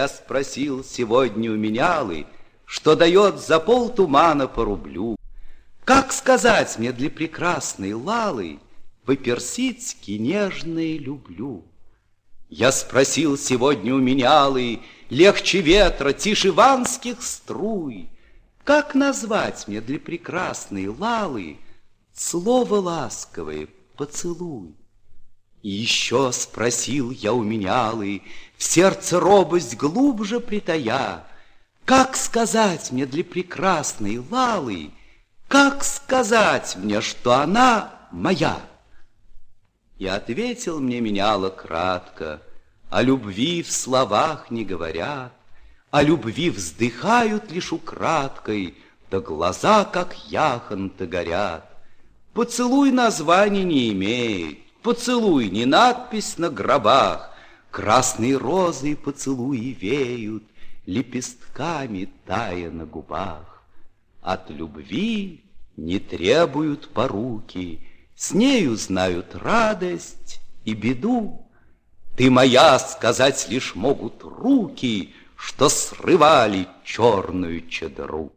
Я спросил сегодня у менялы, Что дает за пол тумана по рублю. Как сказать мне для прекрасной Лалы По-персидски нежное люблю? Я спросил сегодня у менялы, Легче ветра, тише ванских струй, Как назвать мне для прекрасной Лалы Слово ласковое поцелуй? И еще спросил я у менялы, В сердце робость глубже притая, Как сказать мне для прекрасной Лалы, Как сказать мне, что она моя? И ответил мне меняла кратко, О любви в словах не говорят, О любви вздыхают лишь украдкой, Да глаза, как яхонты, горят. Поцелуй названия не имеет, Поцелуй не надпись на гробах, Красные розы поцелуи веют, Лепестками тая на губах. От любви не требуют поруки, С нею знают радость и беду. Ты моя, сказать лишь могут руки, Что срывали черную чадру.